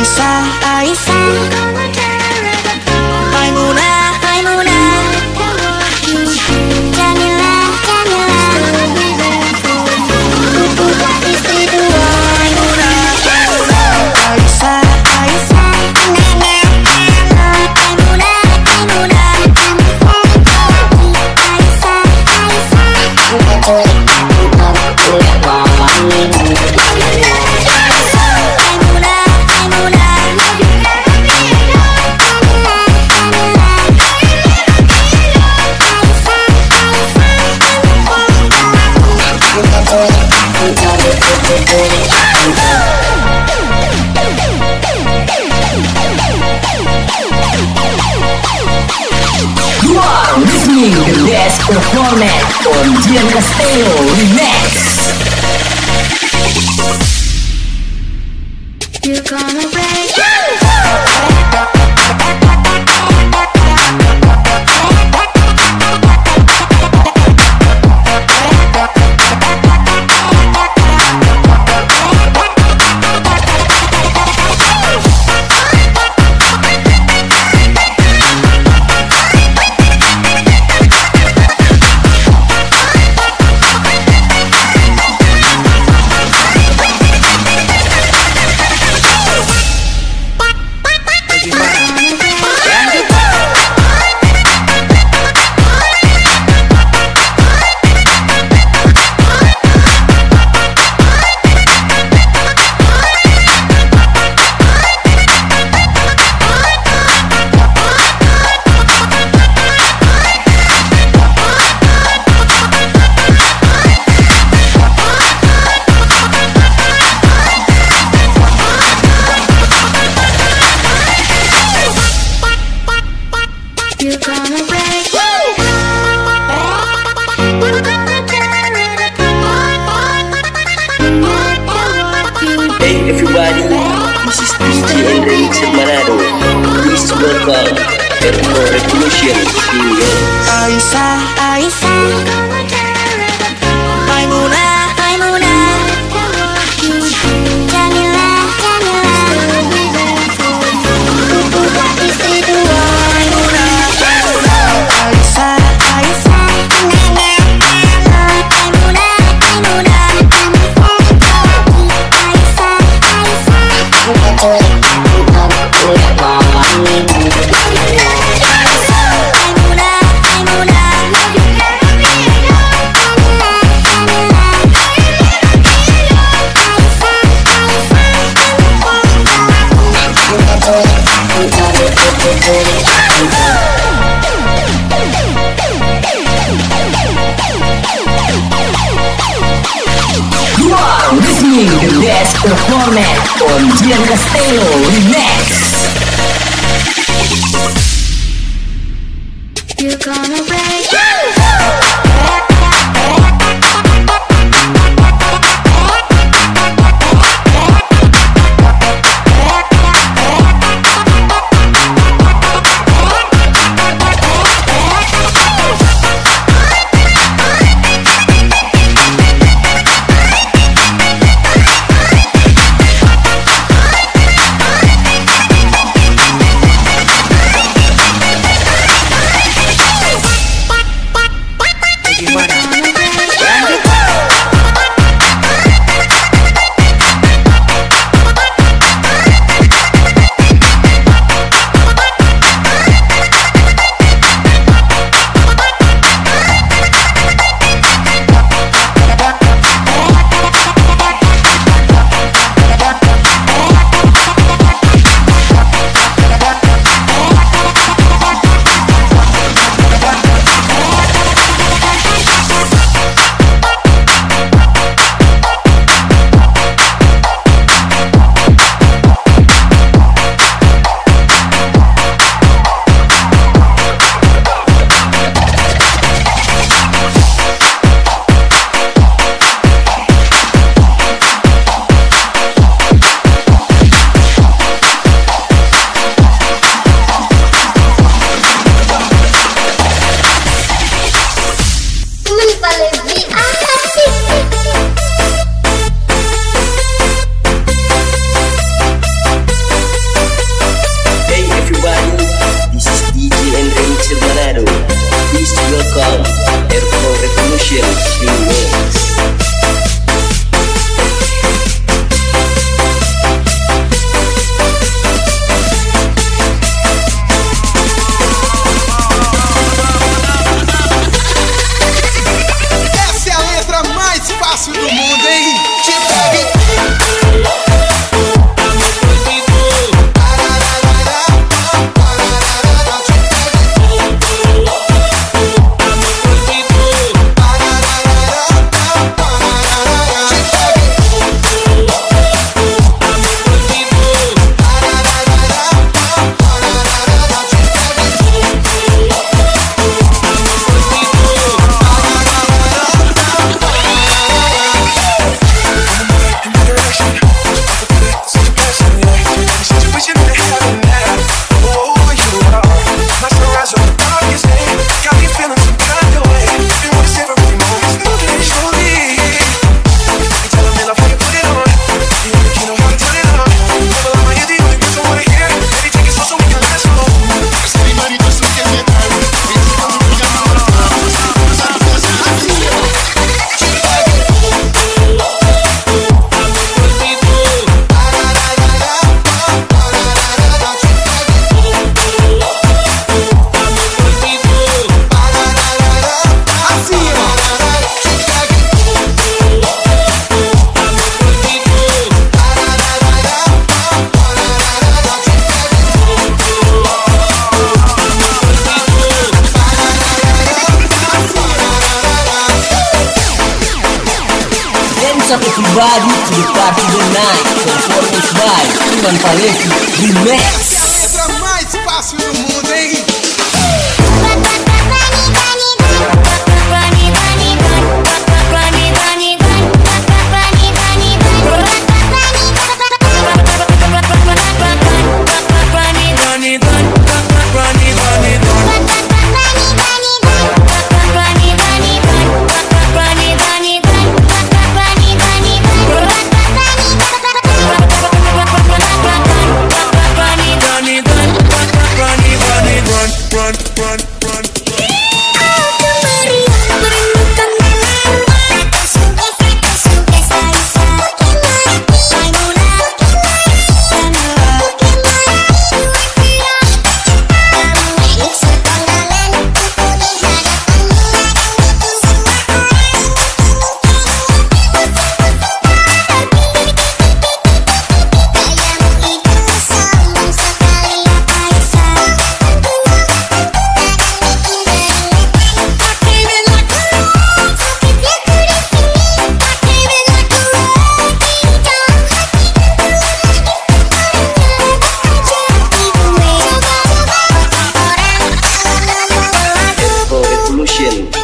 inside con Gian Castillo Remix. You're gonna break Only the best performance on Gian Castello Remix. Dance up everybody to the party of the night. Performance by Ivan Paleti Remix. a letra mais fácil do mundo, hein?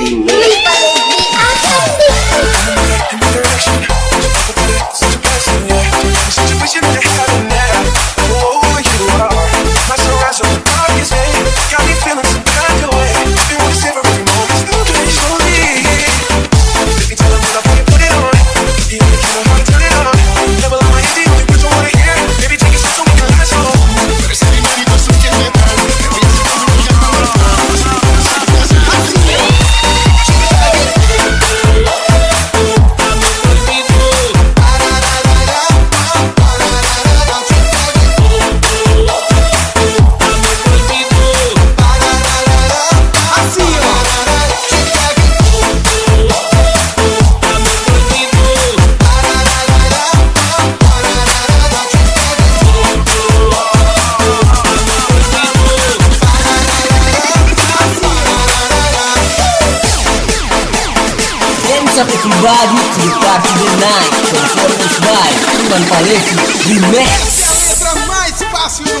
be me. Up everybody to the party of the night. Performance by Ivan Paleti Remix. a letra mais fácil do